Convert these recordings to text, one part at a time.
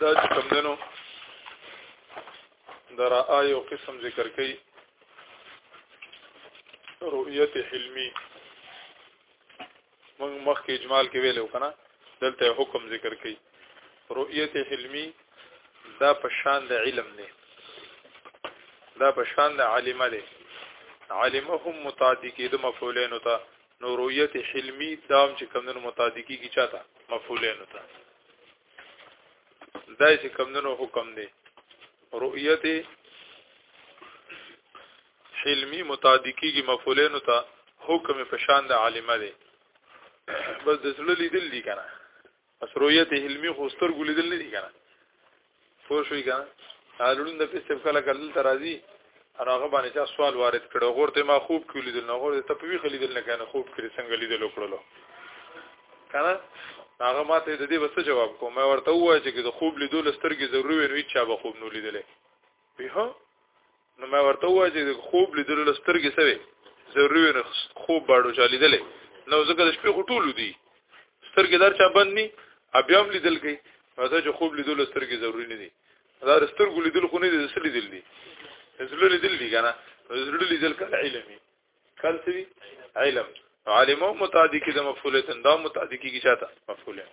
دا چې کوم دنو درا آیو قسم ذکر کړي رؤیت حلمی موږ مخکې اجمال کې ویلو کنه دلته حکم ذکر کړي رؤیت حلمی دا په شان د علم دی دا په شان د عالم دی عالمهم متعدی کېدو مفعولین ته نو رؤیت حلمی دام چې کمونو متعدقی کی چاته مفعولین ته دای چې کمونو حکم دی رؤیت حلمی متعدقی کی مفعولین ته حکم په شان د عالمه دی بس د سړي لیدل دي کنه بس رؤیت علمی خو سترګو لیدل نه دي کنه پوه شوي کنه حالون د پیسې په کله کله تر راځي انا هغه باندې چا سوال وارد کړو غورته ما خوب کې لیدل نه غورته ته په وی خلی لیدل نه کنه خوب کې څنګه لیدل وکړلو کنه هغه ماته د دې وسه جواب کوم ما ورته وای چې د خوب لیدل سترګې ضروري وي چا به خوب نو لیدلې به نو ما ورته وایي چې خوب لیدل له سترګې سره ضروري نه خوب باړو چا لیدل نو ځکه د شپې غټولو دي سترګې دار چا بند ني بیا هم لیدل کوي راځه چې خوب لیدل له سترګې ضروري نه دي دا سترګو لیدل خو نه دي ځل لیدل دي ځل لیدل دي کنه ځل لیدل کله علمي کله سوي علم عالمو متعدی کې د مفعوله تندا متعدی کې چاته مفعوله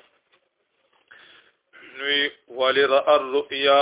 نو ولرا الرؤيا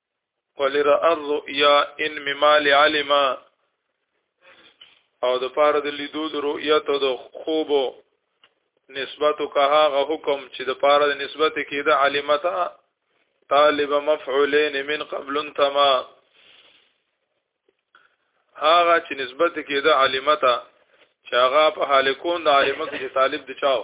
ولرا الرؤيا ان ممال علم او د پاره د لیدو د رؤیت او د خوب نسبت کا هغه حکم چې د پاره د نسبت کې د علمت طالب مفعولین من قبل تما هغه چې نسبت کې د علمت چې هغه په حال کون د علمت کې طالب د چاو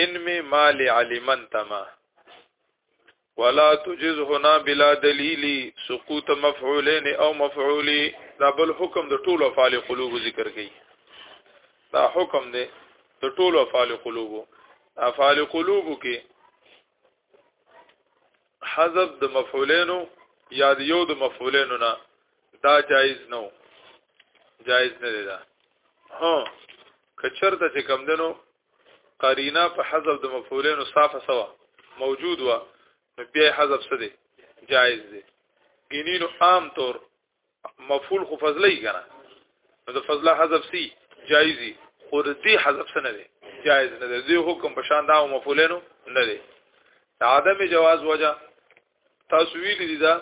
ان می مال علمن تما ولا تجز هنا بلا دلیل سقوط مفعولین او مفعولی دا بل حکم د ټولو افعال قلوب ذکر کړي دا حکم دی د ټولو افعال قلوب افعال قلوب کې حذف د مفعولینو یا د یو د مفعولینو نه دا جایز نو جایز نه دی دا ها کچرته چې کم دنو قرینه په حذف د مفعولینو صافه سوا موجود و نو بیا حذف څه دی جایز دی ګینینو عام طور مفعول خو فضلی کنه نو د فضله حذف سی جایزی خو د دې حذف څه نه دی جایز نه دی دې حکم په شان دا مفعولینو نه دی عدم جواز وجه تاسو ویلي دي دا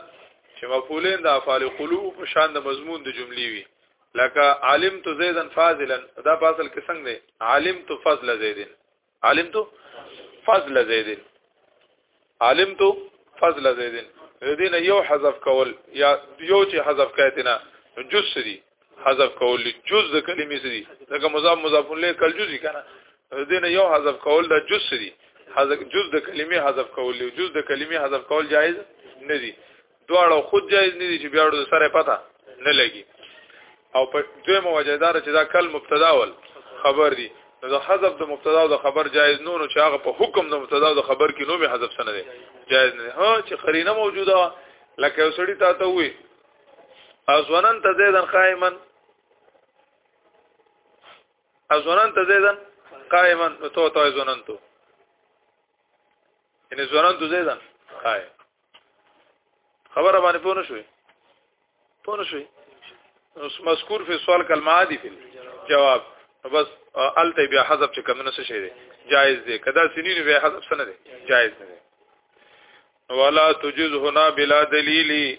چې مفعولین د افعال قلوب په شان د مضمون د جملې وي لکه عالم تو زیدن فاضلا دا په اصل کې څنګه دی عالم تو فضل زیدن عالم تو فضل زیدن عالم تو فضل زیدن دین یو حذف کول یا یو چې حذف کایته نه جز سری حذف کول جز د کلمې سری لکه مضاف مضاف له کل جزئی کنه دینه یو حذف کول د جز دي حذف جز د کلمې حذف کول دی جز د کلمې حذف کول جایز نه دي دواړه خود جایز نه دي چې بیا ورته سره پته نه لګي او په دوی موجدار چې دا کل مبتدا ول خبر دي نو د حذف د مبتدا او د خبر جایز نه نو چې هغه په حکم د مبتدا او د خبر کې نو به حذف سره دي جایز نه ها چې قرینه موجوده لکه وسړی تا ته وي ازونن تزیدن قائمن ازونن ته زیدن قائما نو تو تو ازونن تو ان ازونن تو زیدن قائم خبره باندې پونه شوې پونه شوې اوس مذکور فی سوال کلمه عادی فی جواب بس الته بیا حذف چې کمنه څه شي دی جائز دی کدا سنین بیا حذف سن دی جائز نه دی ولا تجز هنا بلا دلیل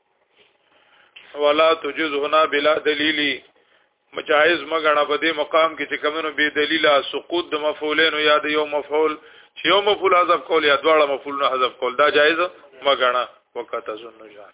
ولا تجز هنا بلا دلیلی مجاز مګنه په دې مقام کې چې کمنو به دلیلا سقوط د مفعولین یا د یو مفعول چې یو مفعول حذف کول یا دواړه مفعول نه حذف کول دا جایز مګنه وقته زنه جان